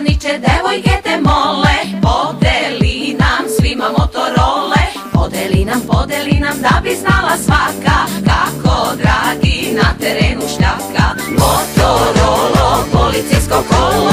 nastavniče, devojke mole, podeli nam svima motorole, podeli nam, podeli nam, da bi znala svaka, kako dragi na terenu šljaka, motorolo, policijsko kolo,